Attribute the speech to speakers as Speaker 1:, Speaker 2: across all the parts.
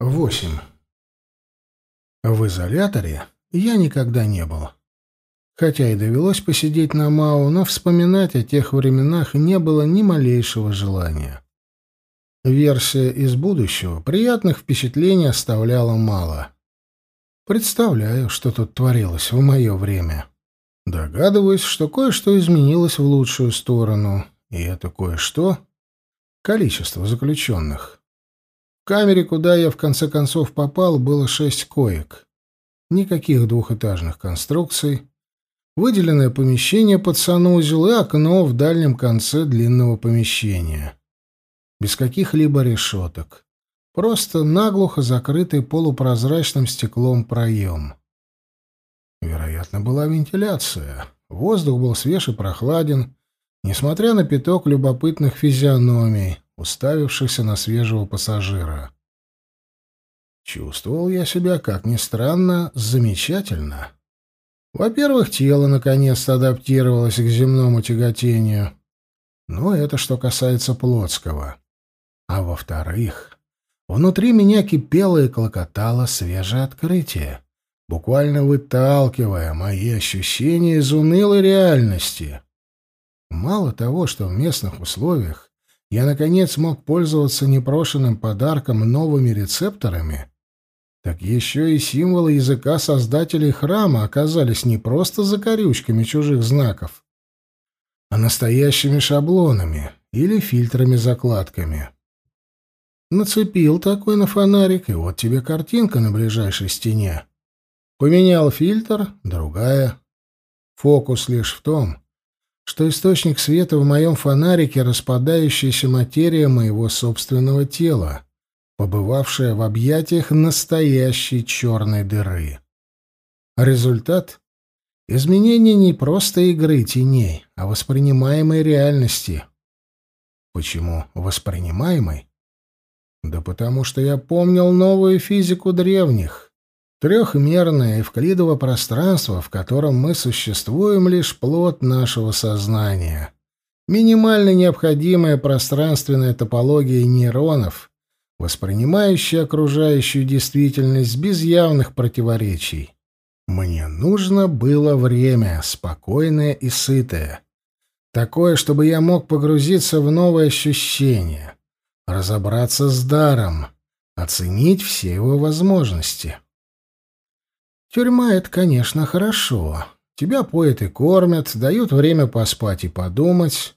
Speaker 1: 8. В изоляторе я никогда не был. Хотя и довелось посидеть на МАУ, но вспоминать о тех временах не было ни малейшего желания. Версия из будущего приятных впечатлений оставляла мало. Представляю, что тут творилось в мое время. Догадываюсь, что кое-что изменилось в лучшую сторону, и это кое-что — количество заключенных камере, куда я в конце концов попал, было шесть коек. Никаких двухэтажных конструкций. Выделенное помещение под санузел и окно в дальнем конце длинного помещения. Без каких-либо решеток. Просто наглухо закрытый полупрозрачным стеклом проем. Вероятно, была вентиляция. Воздух был свеж и прохладен, несмотря на пяток любопытных физиономий, уставившихся на свежего пассажира. Чувствовал я себя, как ни странно, замечательно. Во-первых, тело наконец-то адаптировалось к земному тяготению. Но это что касается плотского. А во-вторых, внутри меня кипело и клокотало свежее открытие, буквально выталкивая мои ощущения из унылой реальности. Мало того, что в местных условиях я, наконец, мог пользоваться непрошенным подарком новыми рецепторами, так еще и символы языка создателей храма оказались не просто закорючками чужих знаков, а настоящими шаблонами или фильтрами-закладками. Нацепил такой на фонарик, и вот тебе картинка на ближайшей стене. Поменял фильтр — другая. Фокус лишь в том, что источник света в моем фонарике — распадающаяся материя моего собственного тела, побывавшая в объятиях настоящей черной дыры. Результат — изменение не просто игры теней, а воспринимаемой реальности. Почему воспринимаемой? Да потому что я помнил новую физику древних. Трехмерное эвклидово пространство, в котором мы существуем, лишь плод нашего сознания. Минимально необходимая пространственная топология нейронов, воспринимающая окружающую действительность без явных противоречий. Мне нужно было время, спокойное и сытое. Такое, чтобы я мог погрузиться в новые ощущения, разобраться с даром, оценить все его возможности. Тюрьма — это, конечно, хорошо. Тебя поят и кормят, дают время поспать и подумать.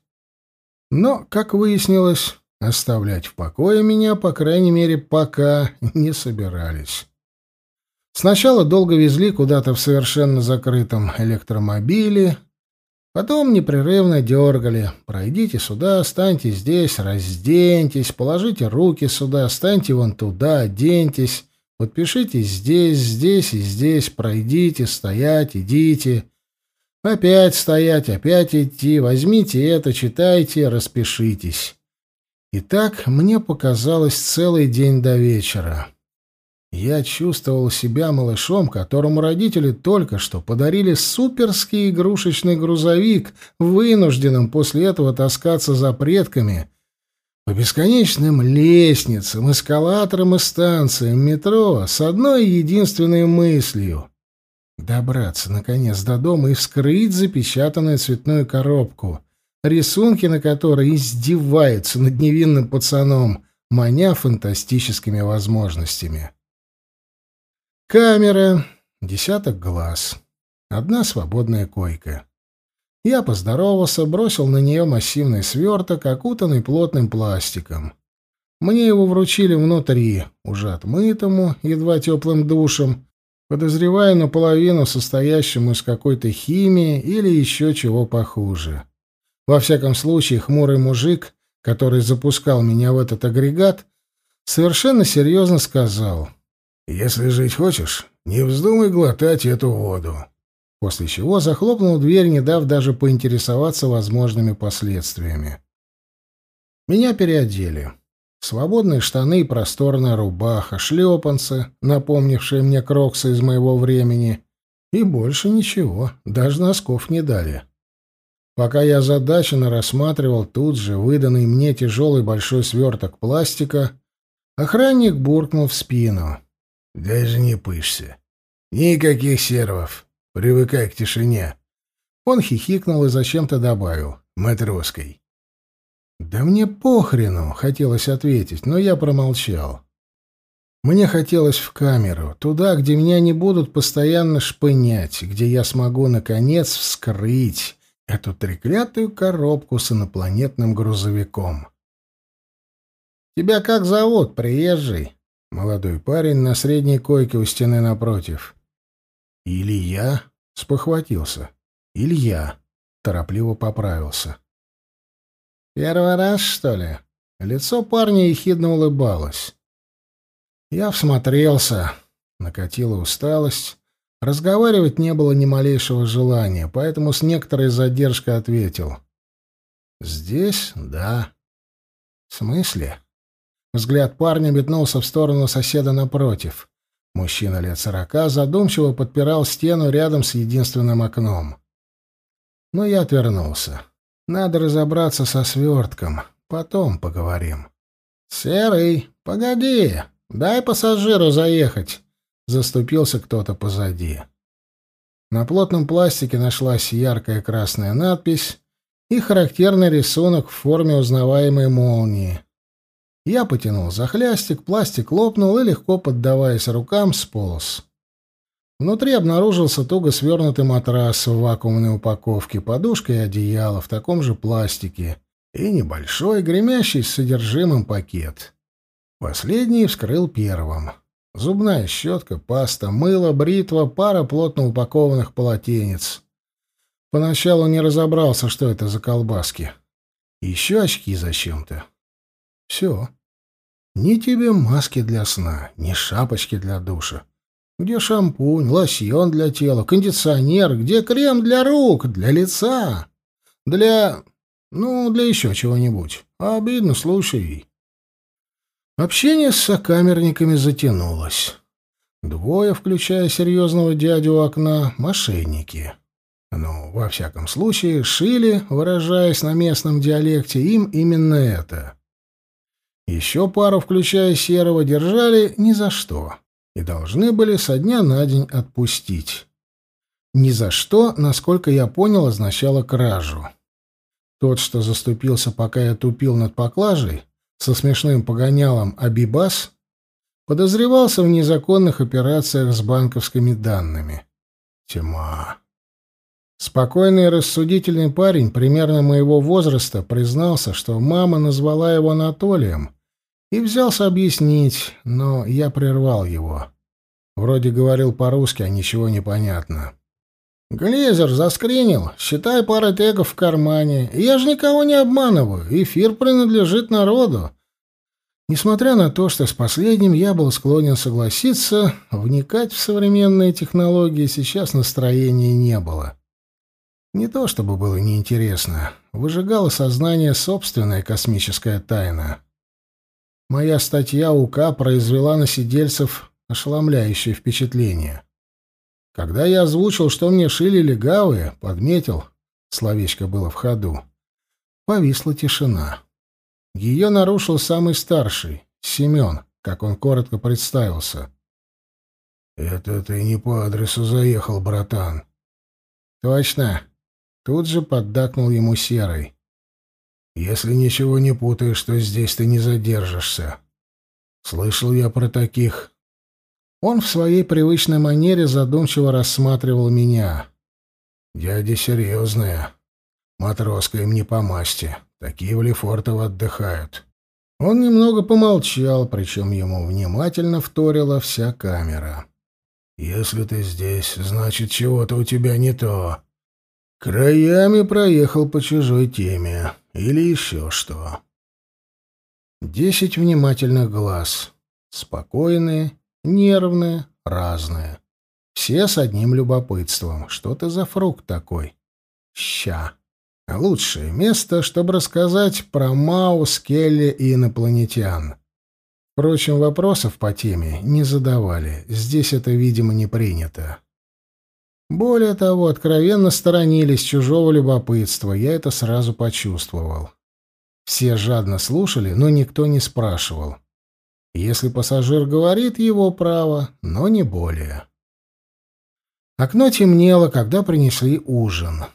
Speaker 1: Но, как выяснилось, оставлять в покое меня, по крайней мере, пока не собирались. Сначала долго везли куда-то в совершенно закрытом электромобиле, потом непрерывно дергали. Пройдите сюда, станьте здесь, разденьтесь, положите руки сюда, станьте вон туда, оденьтесь. Подпишитесь здесь, здесь и здесь, пройдите, стоять, идите. Опять стоять, опять идти, возьмите это, читайте, распишитесь. И так мне показалось целый день до вечера. Я чувствовал себя малышом, которому родители только что подарили суперский игрушечный грузовик, вынужденным после этого таскаться за предками по бесконечным лестницам, эскалаторам и станциям метро с одной единственной мыслью — добраться, наконец, до дома и вскрыть запечатанную цветную коробку, рисунки на которой издеваются над невинным пацаном, маня фантастическими возможностями. Камера, десяток глаз, одна свободная койка. Я поздоровался, бросил на нее массивный сверток, окутанный плотным пластиком. Мне его вручили внутри, уже отмытому, едва теплым душем, подозревая наполовину состоящему из какой-то химии или еще чего похуже. Во всяком случае, хмурый мужик, который запускал меня в этот агрегат, совершенно серьезно сказал, «Если жить хочешь, не вздумай глотать эту воду» после чего захлопнул дверь, не дав даже поинтересоваться возможными последствиями. Меня переодели. Свободные штаны и просторная рубаха, шлепанцы, напомнившие мне кроксы из моего времени, и больше ничего, даже носков не дали. Пока я задаченно рассматривал тут же выданный мне тяжелый большой сверток пластика, Охранник буркнул в спину. «Даже не пышься. Никаких сервов. Привыкай к тишине». Он хихикнул и зачем-то добавил. «Матроской». «Да мне похрену», — хотелось ответить, но я промолчал. Мне хотелось в камеру, туда, где меня не будут постоянно шпынять, где я смогу, наконец, вскрыть эту треклятую коробку с инопланетным грузовиком. «Тебя как зовут, приезжий?» Молодой парень на средней койке у стены напротив. «Илья?» — спохватился. «Илья!» — торопливо поправился. «Первый раз, что ли?» Лицо парня ехидно улыбалось. Я всмотрелся. Накатила усталость. Разговаривать не было ни малейшего желания, поэтому с некоторой задержкой ответил. «Здесь? Да». «В смысле?» Взгляд парня метнулся в сторону соседа напротив. Мужчина лет сорока задумчиво подпирал стену рядом с единственным окном. Но я отвернулся. Надо разобраться со свертком. Потом поговорим. «Серый, погоди! Дай пассажиру заехать!» Заступился кто-то позади. На плотном пластике нашлась яркая красная надпись и характерный рисунок в форме узнаваемой молнии. Я потянул за хлястик, пластик лопнул и, легко поддаваясь рукам, сполз. Внутри обнаружился туго свернутый матрас в вакуумной упаковке, подушка и одеяло в таком же пластике и небольшой, гремящий с содержимым пакет. Последний вскрыл первым. Зубная щетка, паста, мыло, бритва, пара плотно упакованных полотенец. Поначалу не разобрался, что это за колбаски. Еще очки зачем-то. Все. Ни тебе маски для сна, ни шапочки для душа. Где шампунь, лосьон для тела, кондиционер, где крем для рук, для лица, для... ну, для еще чего-нибудь. Обидно, слушай. Общение с сокамерниками затянулось. Двое, включая серьезного дядю у окна, мошенники. Ну, во всяком случае, шили, выражаясь на местном диалекте, им именно это. Еще пару, включая серого, держали ни за что и должны были со дня на день отпустить. Ни за что, насколько я понял, означало кражу. Тот, что заступился, пока я тупил над поклажей, со смешным погонялом Абибас подозревался в незаконных операциях с банковскими данными. Тьма. Спокойный и рассудительный парень примерно моего возраста признался, что мама назвала его Анатолием, и взялся объяснить, но я прервал его. Вроде говорил по-русски, а ничего не понятно. «Глезер заскринил. Считай пара тегов в кармане. Я же никого не обманываю. Эфир принадлежит народу». Несмотря на то, что с последним я был склонен согласиться, вникать в современные технологии сейчас настроения не было. Не то чтобы было неинтересно, выжигала сознание собственная космическая тайна. Моя статья УК произвела на сидельцев ошеломляющее впечатление. Когда я озвучил, что мне шили легавые, подметил, словечко было в ходу, повисла тишина. Ее нарушил самый старший, Семен, как он коротко представился. «Это ты не по адресу заехал, братан». «Точно». Тут же поддакнул ему Серый. «Если ничего не путаешь, то здесь ты не задержишься. Слышал я про таких. Он в своей привычной манере задумчиво рассматривал меня. «Дяди серьезные. Матроска им не по масти. Такие в Лефортово отдыхают». Он немного помолчал, причем ему внимательно вторила вся камера. «Если ты здесь, значит, чего-то у тебя не то. Краями проехал по чужой теме. Или еще что». Десять внимательных глаз. Спокойные, Нервные, разные. Все с одним любопытством. Что ты за фрукт такой? Ща. Лучшее место, чтобы рассказать про Маус, Келли и инопланетян. Впрочем, вопросов по теме не задавали. Здесь это, видимо, не принято. Более того, откровенно сторонились чужого любопытства. Я это сразу почувствовал. Все жадно слушали, но никто не спрашивал. Если пассажир говорит, его право, но не более. Окно темнело, когда принесли ужин.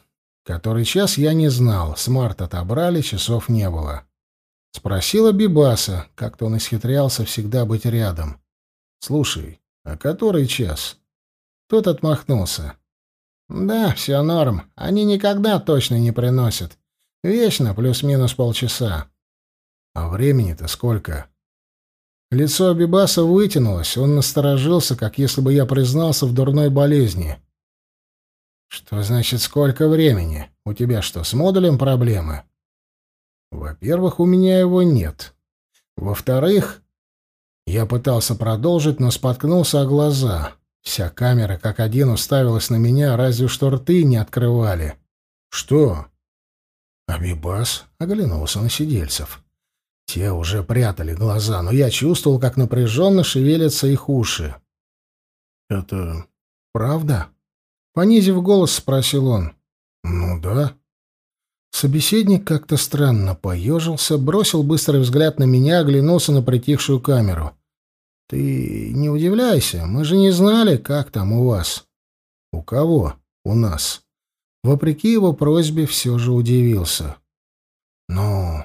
Speaker 1: Который час я не знал, смарт отобрали, часов не было. Спросила Бибаса, как-то он исхитрялся всегда быть рядом. «Слушай, а который час?» Тот отмахнулся. «Да, все норм. Они никогда точно не приносят. Вечно плюс-минус полчаса». «А времени-то сколько?» Лицо Абибаса вытянулось, он насторожился, как если бы я признался в дурной болезни. «Что значит сколько времени? У тебя что, с модулем проблемы?» «Во-первых, у меня его нет. Во-вторых...» Я пытался продолжить, но споткнулся о глаза. Вся камера как один уставилась на меня, разве что рты не открывали. «Что?» Абибас оглянулся на сидельцев. Те уже прятали глаза, но я чувствовал, как напряженно шевелятся их уши. «Это правда?» Понизив голос, спросил он. «Ну да». Собеседник как-то странно поежился, бросил быстрый взгляд на меня, оглянулся на притихшую камеру. «Ты не удивляйся, мы же не знали, как там у вас». «У кого?» «У нас». Вопреки его просьбе все же удивился. «Ну,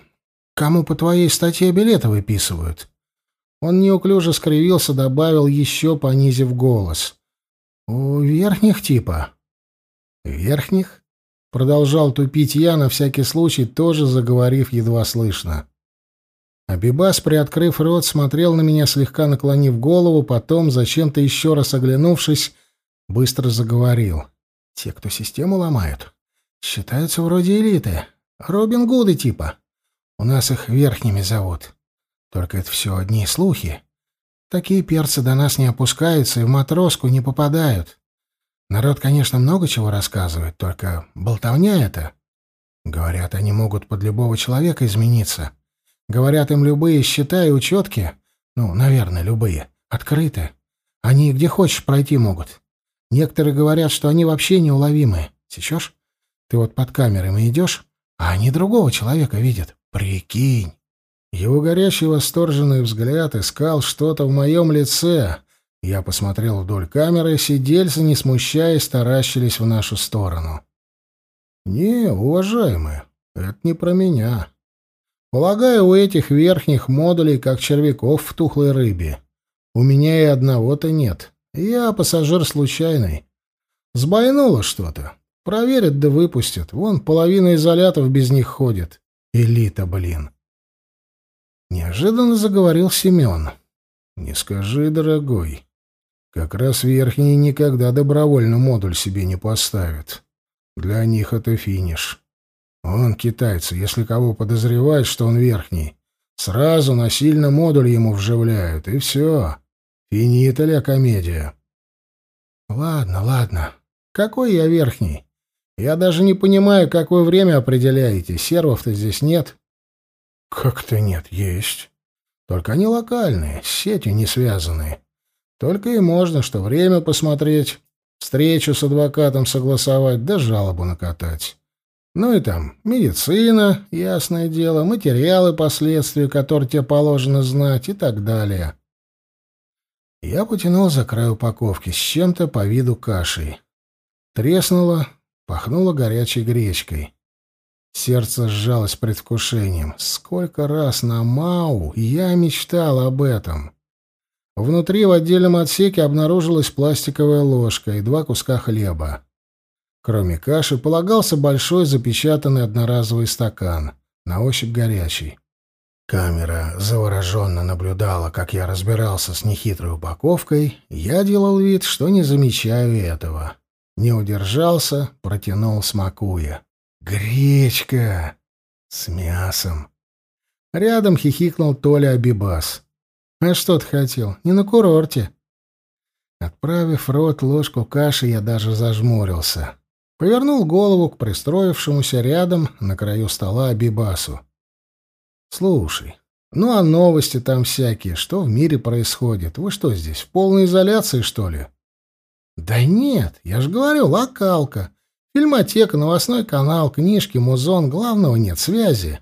Speaker 1: Кому по твоей статье билеты выписывают?» Он неуклюже скривился, добавил, еще понизив голос. «У верхних типа». «Верхних?» — продолжал тупить я, на всякий случай, тоже заговорив едва слышно. Абибас, приоткрыв рот, смотрел на меня, слегка наклонив голову, потом, зачем-то еще раз оглянувшись, быстро заговорил. «Те, кто систему ломают, считаются вроде элиты. Робин Гуды типа. У нас их верхними зовут. Только это все одни слухи. Такие перцы до нас не опускаются и в матроску не попадают. Народ, конечно, много чего рассказывает, только болтовня это. Говорят, они могут под любого человека измениться. Говорят, им любые счета и учетки, ну, наверное, любые, открыты. Они где хочешь пройти могут. Некоторые говорят, что они вообще неуловимы. Сечешь? Ты вот под камерами идешь, а они другого человека видят. Прикинь. Его горячий восторженный взгляд искал что-то в моем лице. Я посмотрел вдоль камеры, сидельцы, не смущаясь, таращились в нашу сторону. «Не, уважаемые, это не про меня. Полагаю, у этих верхних модулей, как червяков в тухлой рыбе. У меня и одного-то нет. Я пассажир случайный. Сбойнуло что-то. Проверят да выпустят. Вон половина изолятов без них ходит. Элита, блин. Неожиданно заговорил Семен. «Не скажи, дорогой. Как раз верхние никогда добровольно модуль себе не поставят. Для них это финиш. Он, китайцы, если кого подозревают, что он верхний, сразу насильно модуль ему вживляют, и все. Финита ля комедия». «Ладно, ладно. Какой я верхний? Я даже не понимаю, какое время определяете. Сервов-то здесь нет. Как-то нет, есть. Только они локальные, с сетью не связанные. Только и можно, что время посмотреть, встречу с адвокатом согласовать, да жалобу накатать. Ну и там медицина, ясное дело, материалы последствия, которые тебе положено знать и так далее. Я потянул за край упаковки с чем-то по виду кашей. Треснуло, Пахнуло горячей гречкой. Сердце сжалось предвкушением. Сколько раз на Мау я мечтал об этом. Внутри в отдельном отсеке обнаружилась пластиковая ложка и два куска хлеба. Кроме каши полагался большой запечатанный одноразовый стакан, на ощупь горячий. Камера завороженно наблюдала, как я разбирался с нехитрой упаковкой. Я делал вид, что не замечаю этого. Не удержался, протянул, смакуя. «Гречка! С мясом!» Рядом хихикнул Толя Абибас. «А что ты хотел? Не на курорте!» Отправив рот ложку каши, я даже зажмурился. Повернул голову к пристроившемуся рядом на краю стола Абибасу. «Слушай, ну а новости там всякие, что в мире происходит? Вы что здесь, в полной изоляции, что ли?» Да нет, я же говорю, локалка. Фильмотека, новостной канал, книжки, музон, главного нет, связи.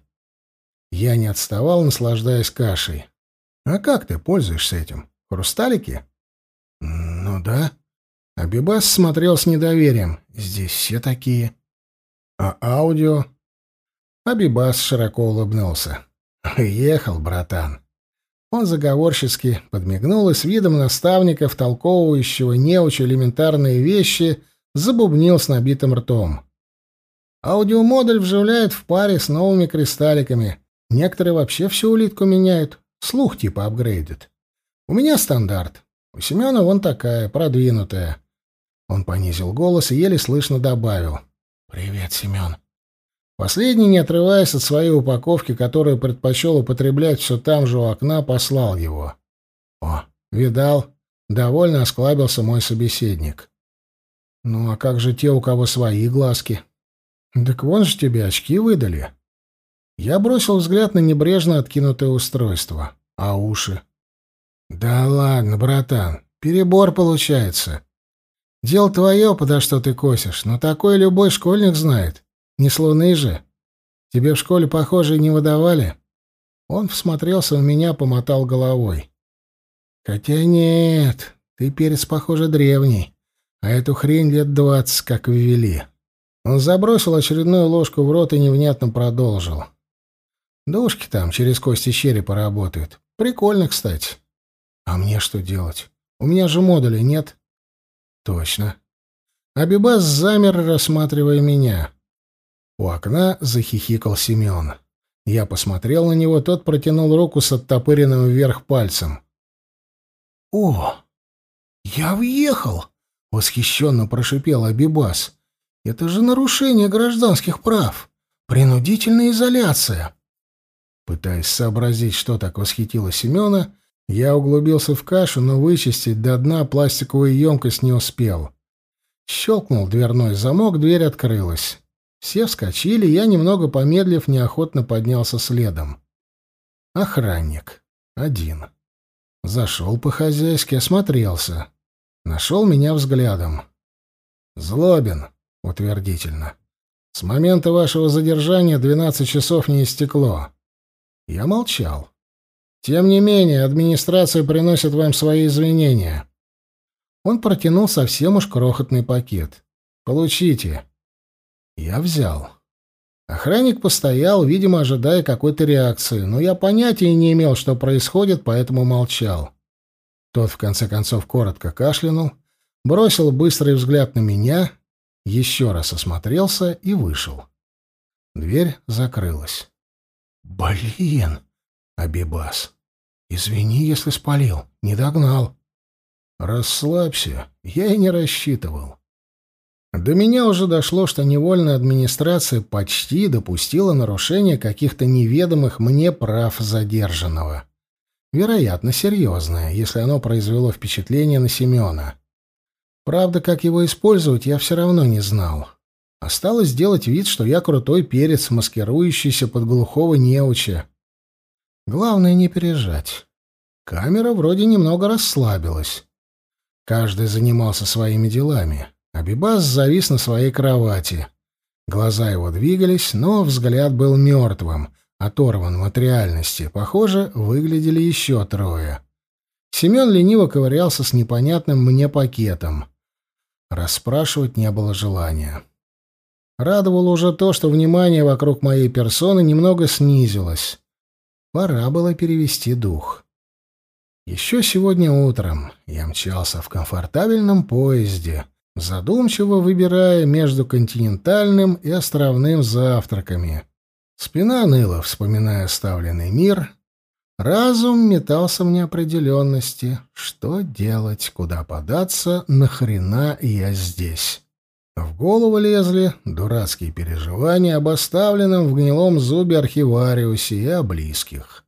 Speaker 1: Я не отставал, наслаждаясь кашей. А как ты пользуешься этим? Хрусталики? Ну да. Абибас смотрел с недоверием. Здесь все такие. А аудио? Абибас широко улыбнулся. Ехал, братан. Он заговорчески подмигнул и с видом наставника, втолковывающего неучу элементарные вещи, забубнил с набитым ртом. Аудиомодуль вживляют в паре с новыми кристалликами. Некоторые вообще всю улитку меняют. Слух типа апгрейдят. У меня стандарт. У Семена вон такая, продвинутая. Он понизил голос и еле слышно добавил. «Привет, Семен». Последний, не отрываясь от своей упаковки, которую предпочел употреблять все там же у окна, послал его. «О, видал?» — довольно осклабился мой собеседник. «Ну а как же те, у кого свои глазки?» «Так вон же тебе очки выдали». Я бросил взгляд на небрежно откинутое устройство. А уши? «Да ладно, братан, перебор получается. Дело твое, подо что ты косишь, но такое любой школьник знает. Не слоны же. Тебе в школе, похоже, не выдавали?» Он всмотрелся в меня, помотал головой. «Хотя нет, ты перец, похоже, древний, а эту хрень лет двадцать как ввели». Он забросил очередную ложку в рот и невнятно продолжил. «Душки там через кости черепа работают. Прикольно, кстати. А мне что делать? У меня же модулей нет». «Точно». Абибас замер, рассматривая меня. У окна захихикал Семен. Я посмотрел на него, тот протянул руку с оттопыренным вверх пальцем. «О, я въехал!» — восхищенно прошипел Абибас. Это же нарушение гражданских прав. Принудительная изоляция. Пытаясь сообразить, что так восхитило Семена, я углубился в кашу, но вычистить до дна пластиковую емкость не успел. Щелкнул дверной замок, дверь открылась. Все вскочили, я, немного помедлив, неохотно поднялся следом. Охранник. Один. Зашел по-хозяйски, осмотрелся. Нашел меня взглядом. «Злобин, Утвердительно. С момента вашего задержания двенадцать часов не истекло. Я молчал. Тем не менее, администрация приносит вам свои извинения. Он протянул совсем уж крохотный пакет. Получите. Я взял. Охранник постоял, видимо, ожидая какой-то реакции, но я понятия не имел, что происходит, поэтому молчал. Тот, в конце концов, коротко кашлянул, бросил быстрый взгляд на меня еще раз осмотрелся и вышел. Дверь закрылась. «Блин!» — Абибас. «Извини, если спалил. Не догнал». «Расслабься. Я и не рассчитывал». До меня уже дошло, что невольная администрация почти допустила нарушение каких-то неведомых мне прав задержанного. Вероятно, серьезное, если оно произвело впечатление на Семена. Правда, как его использовать, я все равно не знал. Осталось сделать вид, что я крутой перец, маскирующийся под глухого неуча. Главное не пережать. Камера вроде немного расслабилась. Каждый занимался своими делами. Абибас завис на своей кровати. Глаза его двигались, но взгляд был мертвым, оторван от реальности. Похоже, выглядели еще трое. Семен лениво ковырялся с непонятным мне пакетом. Расспрашивать не было желания. Радовало уже то, что внимание вокруг моей персоны немного снизилось. Пора было перевести дух. Еще сегодня утром я мчался в комфортабельном поезде, задумчиво выбирая между континентальным и островным завтраками. Спина ныла, вспоминая оставленный мир, Разум метался в неопределенности. Что делать, куда податься, нахрена я здесь? В голову лезли дурацкие переживания об оставленном в гнилом зубе архивариусе и о близких.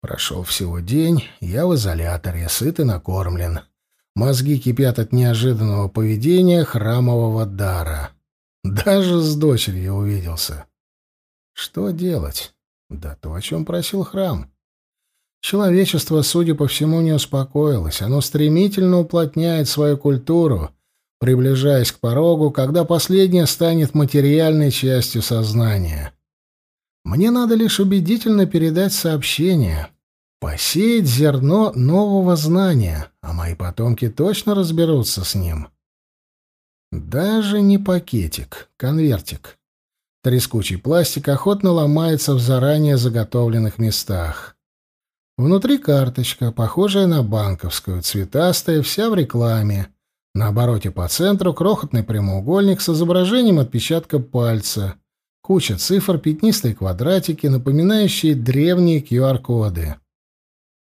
Speaker 1: Прошел всего день, я в изоляторе, сыт и накормлен. Мозги кипят от неожиданного поведения храмового дара. Даже с дочерью увиделся. Что делать? Да то, о чем просил храм. Человечество, судя по всему, не успокоилось. Оно стремительно уплотняет свою культуру, приближаясь к порогу, когда последняя станет материальной частью сознания. Мне надо лишь убедительно передать сообщение. Посеять зерно нового знания, а мои потомки точно разберутся с ним. Даже не пакетик, конвертик. Трескучий пластик охотно ломается в заранее заготовленных местах. Внутри карточка, похожая на банковскую, цветастая, вся в рекламе. На обороте по центру крохотный прямоугольник с изображением отпечатка пальца. Куча цифр, пятнистые квадратики, напоминающие древние QR-коды.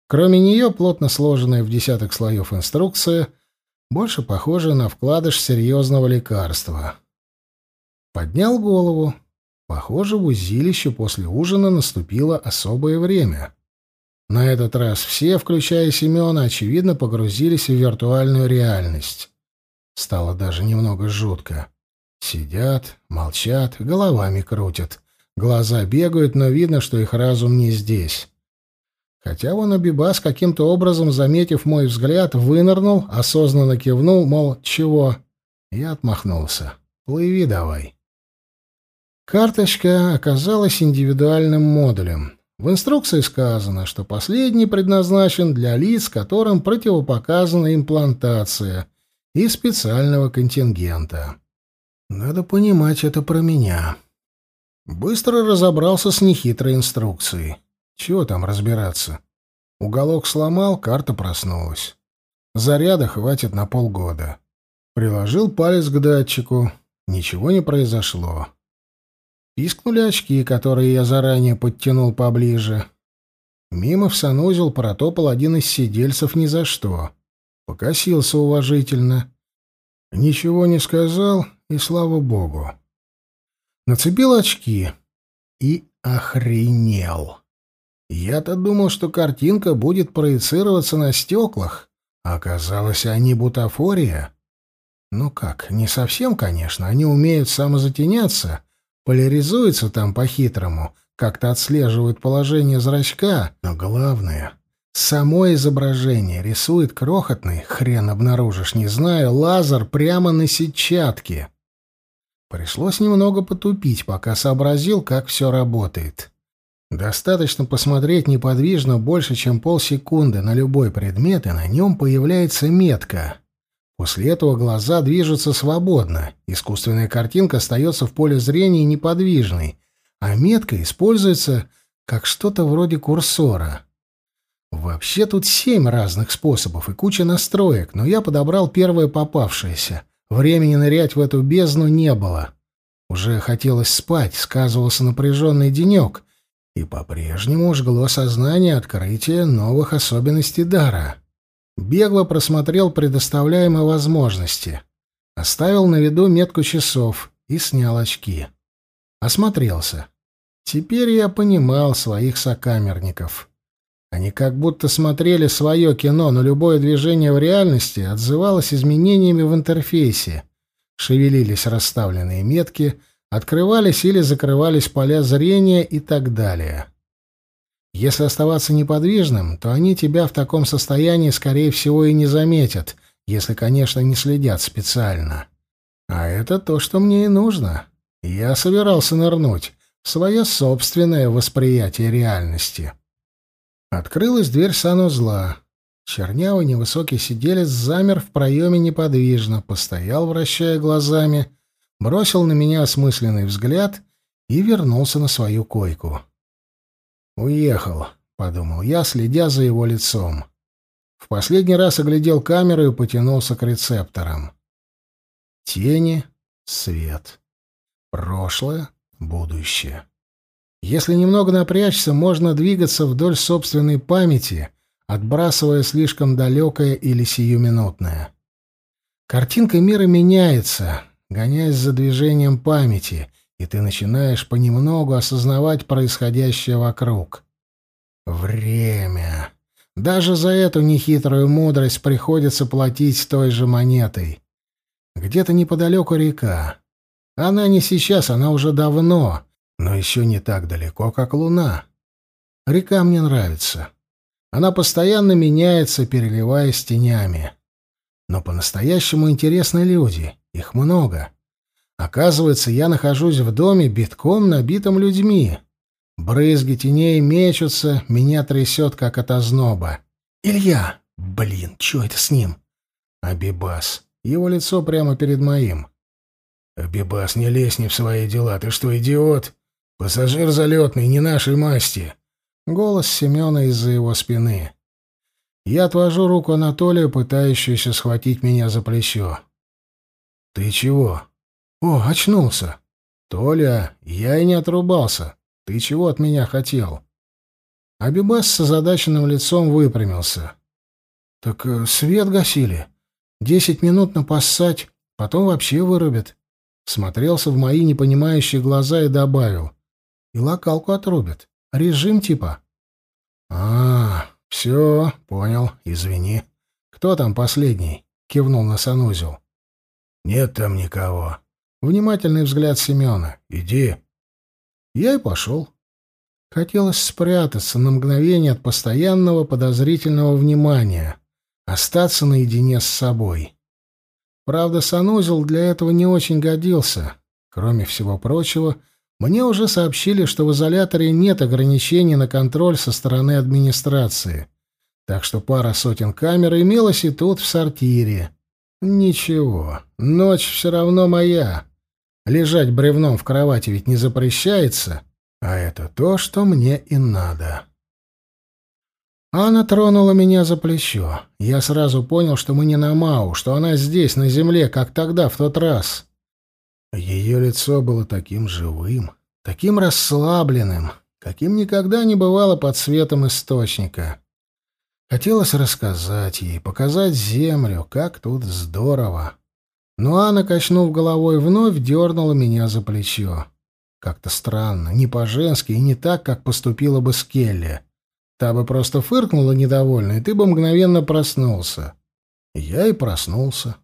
Speaker 1: Кроме нее, плотно сложенная в десяток слоев инструкция, больше похожая на вкладыш серьезного лекарства. Поднял голову. Похоже, в узилище после ужина наступило особое время. На этот раз все, включая Семена, очевидно, погрузились в виртуальную реальность. Стало даже немного жутко. Сидят, молчат, головами крутят. Глаза бегают, но видно, что их разум не здесь. Хотя вон Абибас, каким-то образом, заметив мой взгляд, вынырнул, осознанно кивнул, мол, чего? Я отмахнулся. Плыви давай. Карточка оказалась индивидуальным модулем. В инструкции сказано, что последний предназначен для лиц, которым противопоказана имплантация и специального контингента. Надо понимать это про меня. Быстро разобрался с нехитрой инструкцией. Чего там разбираться? Уголок сломал, карта проснулась. Заряда хватит на полгода. Приложил палец к датчику. Ничего не произошло. Пискнули очки, которые я заранее подтянул поближе. Мимо в санузел протопал один из сидельцев ни за что. Покосился уважительно. Ничего не сказал, и слава богу. Нацепил очки и охренел. Я-то думал, что картинка будет проецироваться на стеклах, оказалось, они бутафория. Ну как, не совсем, конечно, они умеют самозатеняться, Поляризуется там по-хитрому, как-то отслеживают положение зрачка, но главное — само изображение рисует крохотный, хрен обнаружишь, не знаю, лазер прямо на сетчатке. Пришлось немного потупить, пока сообразил, как все работает. Достаточно посмотреть неподвижно больше, чем полсекунды на любой предмет, и на нем появляется метка. После этого глаза движутся свободно, искусственная картинка остается в поле зрения неподвижной, а метка используется как что-то вроде курсора. Вообще тут семь разных способов и куча настроек, но я подобрал первое попавшееся. Времени нырять в эту бездну не было. Уже хотелось спать, сказывался напряженный денек, и по-прежнему жгло сознание открытия новых особенностей дара. Бегло просмотрел предоставляемые возможности. Оставил на виду метку часов и снял очки. Осмотрелся. Теперь я понимал своих сокамерников. Они как будто смотрели свое кино, но любое движение в реальности отзывалось изменениями в интерфейсе. Шевелились расставленные метки, открывались или закрывались поля зрения и так далее. Если оставаться неподвижным, то они тебя в таком состоянии, скорее всего, и не заметят, если, конечно, не следят специально. А это то, что мне и нужно. Я собирался нырнуть в свое собственное восприятие реальности. Открылась дверь санузла. Чернявый невысокий сиделец замер в проеме неподвижно, постоял, вращая глазами, бросил на меня осмысленный взгляд и вернулся на свою койку. «Уехал», — подумал я, следя за его лицом. В последний раз оглядел камеру и потянулся к рецепторам. Тени, свет. Прошлое, будущее. Если немного напрячься, можно двигаться вдоль собственной памяти, отбрасывая слишком далекое или сиюминутное. Картинка мира меняется, гоняясь за движением памяти, и ты начинаешь понемногу осознавать происходящее вокруг. Время. Даже за эту нехитрую мудрость приходится платить той же монетой. Где-то неподалеку река. Она не сейчас, она уже давно, но еще не так далеко, как луна. Река мне нравится. Она постоянно меняется, переливаясь тенями. Но по-настоящему интересны люди. Их много. Оказывается, я нахожусь в доме, битком набитом людьми. Брызги теней мечутся, меня трясет, как от озноба. «Илья! Блин, что это с ним?» «Абибас. Его лицо прямо перед моим». «Абибас, не лезь не в свои дела. Ты что, идиот? Пассажир залетный, не нашей масти». Голос Семена из-за его спины. Я отвожу руку Анатолию, пытающуюся схватить меня за плечо. «Ты чего?» «О, очнулся!» «Толя, я и не отрубался. Ты чего от меня хотел?» Абибас с озадаченным лицом выпрямился. «Так э, свет гасили. Десять минут напассать, потом вообще вырубят». Смотрелся в мои непонимающие глаза и добавил. «И локалку отрубят. Режим типа». «А, все, понял, извини. Кто там последний?» — кивнул на санузел. «Нет там никого». Внимательный взгляд Семена. «Иди». Я и пошел. Хотелось спрятаться на мгновение от постоянного подозрительного внимания, остаться наедине с собой. Правда, санузел для этого не очень годился. Кроме всего прочего, мне уже сообщили, что в изоляторе нет ограничений на контроль со стороны администрации, так что пара сотен камер имелась и тут, в сортире. Ничего, ночь все равно моя. Лежать бревном в кровати ведь не запрещается, а это то, что мне и надо. Она тронула меня за плечо. Я сразу понял, что мы не на Мау, что она здесь, на земле, как тогда, в тот раз. Ее лицо было таким живым, таким расслабленным, каким никогда не бывало под светом источника. Хотелось рассказать ей, показать землю, как тут здорово. Но Анна, качнув головой, вновь дернула меня за плечо. Как-то странно, не по-женски и не так, как поступила бы Скелли. Та бы просто фыркнула недовольно, и ты бы мгновенно проснулся. Я и проснулся.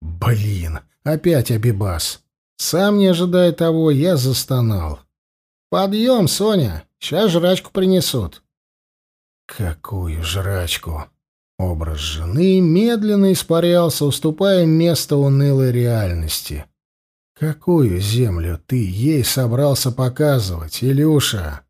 Speaker 1: Блин, опять Абибас. Сам не ожидая того, я застонал. «Подъем, Соня, сейчас жрачку принесут». «Какую жрачку?» Образ жены медленно испарялся, уступая место унылой реальности. «Какую землю ты ей собрался показывать, Илюша?»